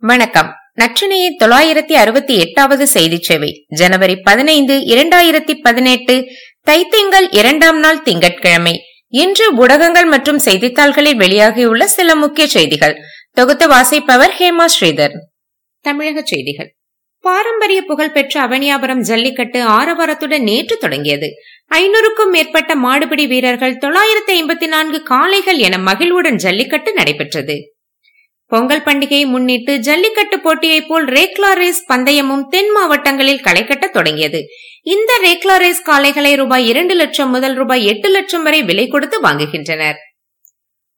வணக்கம். நற்றினையை தொள்ளாயிரத்தி அறுபத்தி எட்டாவது செய்தி சேவை. ஜனவரி பதினைந்து இரண்டாயிரத்தி பதினெட்டு தைத்திங்கள் இரண்டாம் நாள் திங்கட்கிழமை. இன்று ஊடகங்கள் மற்றும் செய்தித்தாள்களில் வெளியாகியுள்ள சில முக்கிய செய்திகள். தொகுத்து வாசிப்பவர் ஹேமா ஸ்ரீதர். தமிழக செய்திகள். பாரம்பரிய புகழ்பெற்ற அவனியாபுரம் ஜல்லிக்கட்டு ஆரவாரத்துடன் நேற்று தொடங்கியது. ஐநூறுக்கும் மேற்பட்ட மாடுபிடி வீரர்கள் தொள்ளாயிரத்தி ஐம்பத்தி நான்கு காளைகள் என மகிழ்வுடன் ஜல்லிக்கட்டு நடைபெற்றது. பொங்கல் பண்டிகையை முன்னிட்டு ஜல்லிக்கட்டு போட்டியைப் போல் ரேக்லா ரேஸ் பந்தயமும் தென் மாவட்டங்களில் களை கட்ட தொடங்கியது. இந்த ரேக்லா ரேஸ் காளைகளை ரூபாய் இரண்டு லட்சம் முதல் ரூபாய் எட்டு லட்சம் வரை விலை கொடுத்து வாங்குகின்றனர்.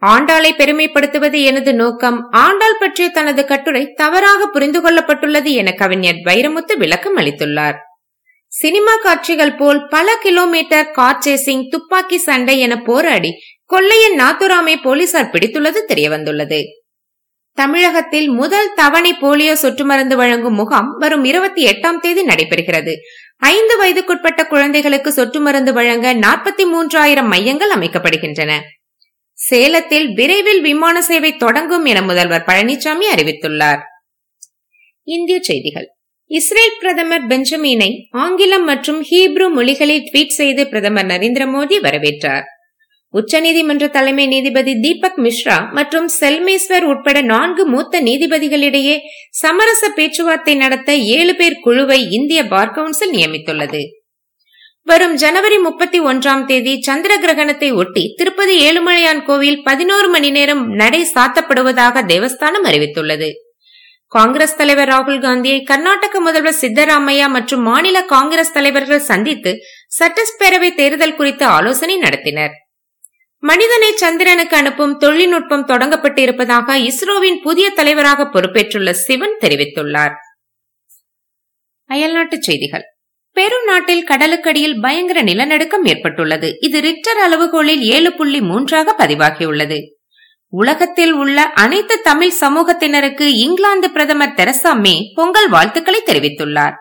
ஆண்டாளை பெருமைப்படுத்துவது எனது நோக்கம். ஆண்டாள் பற்றிய தனது கட்டுரை தவறாக புரிந்து கொள்ளப்பட்டுள்ளது என கவிஞர் வைரமுத்து விளக்கம் அளித்துள்ளார். சினிமா காட்சிகள் போல் பல கிலோமீட்டர் கார் சேசிங் துப்பாக்கி சண்டை என போராடி கொள்ளையன் நாத்துராமை போலீசார் பிடித்துள்ளது தெரியவந்துள்ளது. தமிழகத்தில் முதல் தவணை போலியோ சொட்டு மருந்து வழங்கும் முகாம் வரும் இருபத்தி எட்டாம் தேதி நடைபெறுகிறது. ஐந்து வயதுக்குட்பட்ட குழந்தைகளுக்கு சொட்டு மருந்து வழங்க நாற்பத்தி மூன்றாயிரம் மையங்கள் அமைக்கப்படுகின்றன. சேலத்தில் விரைவில் விமான சேவை தொடங்கும் என முதல்வர் பழனிசாமி அறிவித்துள்ளார். இந்திய செய்திகள். இஸ்ரேல் பிரதமர் பெஞ்சமினை ஆங்கிலம் மற்றும் ஹீப்ரு மொழிகளில் ட்வீட் செய்து பிரதமர் நரேந்திர மோடி வரவேற்றார். உச்சநீதிமன்ற தலைமை நீதிபதி தீபக் மிஸ்ரா மற்றும் செல்மேஸ்வர் உட்பட நான்கு மூத்த நீதிபதிகளிடையே சமரச பேச்சுவார்த்தை நடத்த ஏழு பேர் குழுவை இந்திய பார் கவுன்சில் நியமித்துள்ளது. வரும் ஜனவரி முப்பத்தி ஒன்றாம் தேதி சந்திர கிரகணத்தை ஒட்டி திருப்பதி ஏழுமலையான் கோவில் பதினோரு மணி நேரம் நடை சாத்தப்படுவதாக தேவஸ்தானம் அறிவித்துள்ளது. காங்கிரஸ் தலைவர் ராகுல் காந்தியை கர்நாடக முதல்வர் சித்தராமையா மற்றும் மாநில காங்கிரஸ் தலைவர்கள் சந்தித்து சட்டப்பேரவை தேர்தல் குறித்து ஆலோசனை நடத்தினர். மனிதனை சந்திரனுக்கு அனுப்பும் தொழில்நுட்பம் தொடங்கப்பட்டு இருப்பதாக இஸ்ரோவின் புதிய தலைவராக பொறுப்பேற்றுள்ள சிவன் தெரிவித்துள்ளார். அயல்நாட்டுச் செய்திகள். பெரு நாட்டில் கடலுக்கடியில் பயங்கர நிலநடுக்கம் ஏற்பட்டுள்ளது. இது ரிக்டர் அளவுகோலில் ஏழு புள்ளி மூன்றாக பதிவாகியுள்ளது. உலகத்தில் உள்ள அனைத்து தமிழ் சமூகத்தினருக்கு இங்கிலாந்து பிரதமர் தெரசா மே பொங்கல் வாழ்த்துக்களை தெரிவித்துள்ளார்.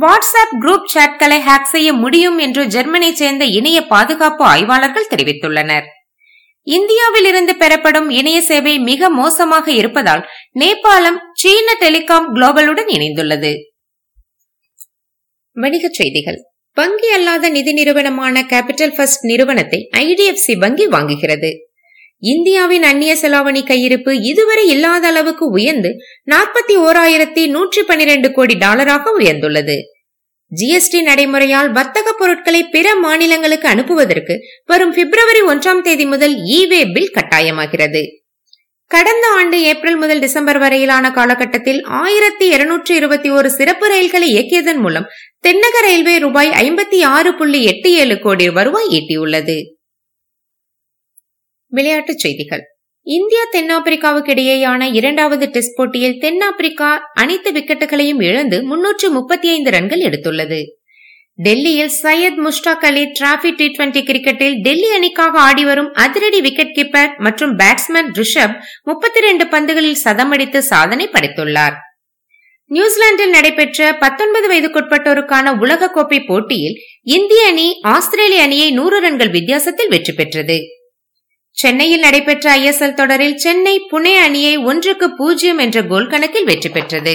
வாட்ஸ்அப் குரூப் சாட்களை ஹேக் செய்ய முடியும் என்று ஜெர்மனை சேர்ந்த இணைய பாதுகாப்பு ஆய்வாளர்கள் தெரிவித்துள்ளனர். இந்தியாவில் இருந்து பெறப்படும் இணைய சேவை மிக மோசமாக இருப்பதால் நேபாளம் சீன டெலிகாம் குளோபலுடன் இணைந்துள்ளது. வணிகச் செய்திகள். வங்கி அல்லாத நிதி நிறுவனமான கேபிட்டல் ஃபர்ஸ்ட் நிறுவனத்தை ஐடிஎஃப்சி வங்கி வாங்குகிறது. இந்தியாவின் அந்நிய செலாவணி கையிருப்பு இதுவரை இல்லாத அளவுக்கு உயர்ந்து நாற்பத்தி ஓராயிரத்தி நூற்றி பனிரெண்டு கோடி டாலராக உயர்ந்துள்ளது. ஜிஎஸ்டி நடைமுறையால் வர்த்தக பொருட்களை பிற மாநிலங்களுக்கு அனுப்புவதற்கு வரும் பிப்ரவரி ஒன்றாம் தேதி முதல் இவே பில் கட்டாயமாகிறது. கடந்த ஆண்டு ஏப்ரல் முதல் டிசம்பர் வரையிலான காலகட்டத்தில் ஆயிரத்தி இருநூற்றி இருபத்தி ஒரு சிறப்பு ரயில்களை இயக்கியதன் மூலம் தென்னக ரயில்வே ரூபாய் ஐம்பத்தி ஆறு புள்ளி எட்டு ஏழு கோடி வருவாய் ஈட்டியுள்ளது. விளையாட்டுச் செய்திகள். இந்தியா தென்னாப்பிரிக்காவுக்கு இடையேயான இரண்டாவது டெஸ்ட் போட்டியில் தென்னாப்பிரிக்கா அனைத்து விக்கெட்டுகளையும் இழந்து முன்னூற்று முப்பத்தி ஐந்து ரன்கள் எடுத்துள்ளது. டெல்லியில் Syed Mushtaq Ali trophy T twenty கிரிக்கெட்டில் டெல்லி அணிக்காக ஆடிவரும் அதிரடி விக்கெட் கீப்பர் மற்றும் பேட்ஸ்மேன் ரிஷப் முப்பத்தி இரண்டு பந்துகளில் சதமடித்து சாதனை படைத்துள்ளார். நியூசிலாந்தில் நடைபெற்ற பத்தொன்பது வயதுக்குட்பட்டோருக்கான உலகக்கோப்பை போட்டியில் இந்திய அணி ஆஸ்திரேலிய அணியை நூறு ரன்கள் வித்தியாசத்தில் வெற்றி பெற்றது. சென்னையில் நடைபெற்ற ஐஎஸ்எல் தொடரில் சென்னை புனே அணியை ஒன்றுக்கு பூஜ்ஜியம் என்ற கோல் கணக்கில் வெற்றி பெற்றது.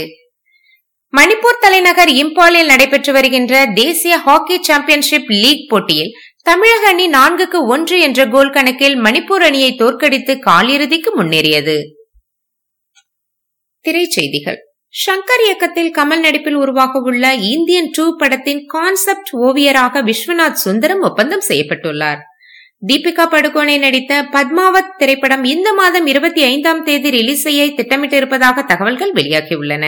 மணிப்பூர் தலைநகர் இம்பாலில் நடைபெற்று வருகின்ற தேசிய ஹாக்கி சாம்பியன்ஷிப் லீக் போட்டியில் தமிழக அணி நான்குக்கு ஒன்று என்ற கோல் கணக்கில் மணிப்பூர் அணியை தோற்கடித்து காலிறுதிக்கு முன்னேறியது. திரைச்செய்திகள். ஷங்கர் இயக்கத்தில் கமல் நடிப்பில் உருவாக உள்ள இந்தியன் டூ படத்தின் கான்செப்ட் ஓவியராக விஸ்வநாத் சுந்தரம் ஒப்பந்தம் செய்யப்பட்டுள்ளார். தீபிகா படுகோனே நடித்த பத்மாவத் திரைப்படம் இந்த மாதம் இருபத்தி ஐந்தாம் தேதி ரிலீஸ் செய்ய திட்டமிட்டிருப்பதாக தகவல்கள் வெளியாகியுள்ளன.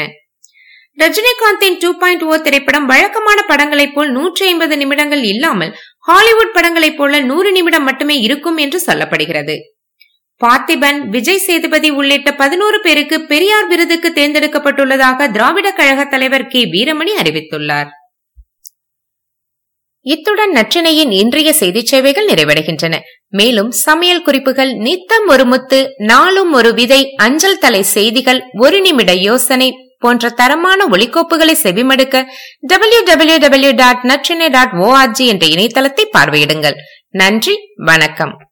ரஜினிகாந்தின் டூ பாயிண்ட் ஓ திரைப்படம் வழக்கமான படங்களைப் போல் நூற்றி ஐம்பது நிமிடங்கள் இல்லாமல் ஹாலிவுட் படங்களைப் போல நூறு நிமிடம் மட்டுமே இருக்கும் என்று சொல்லப்படுகிறது. பார்த்திபன் விஜய் சேதுபதி உள்ளிட்ட பதினோரு பேருக்கு பெரியார் விருதுக்கு தேர்ந்தெடுக்கப்பட்டுள்ளதாக திராவிட கழக தலைவர் கே வீரமணி அறிவித்துள்ளார். இத்துடன் நற்றினையின் இன்றைய செய்தி சேவைகள் நிறைவடைகின்றன. மேலும் சமையல் குறிப்புகள் நித்தம் ஒரு முத்து நாளும் ஒரு விதை அஞ்சல் தலை செய்திகள் ஒரு நிமிட யோசனை போன்ற தரமான ஒலிக்கோப்புகளை செவிமடுக்க W W W dot Natrinai dot ORG என்ற இணையதளத்தை பார்வையிடுங்கள். நன்றி வணக்கம்.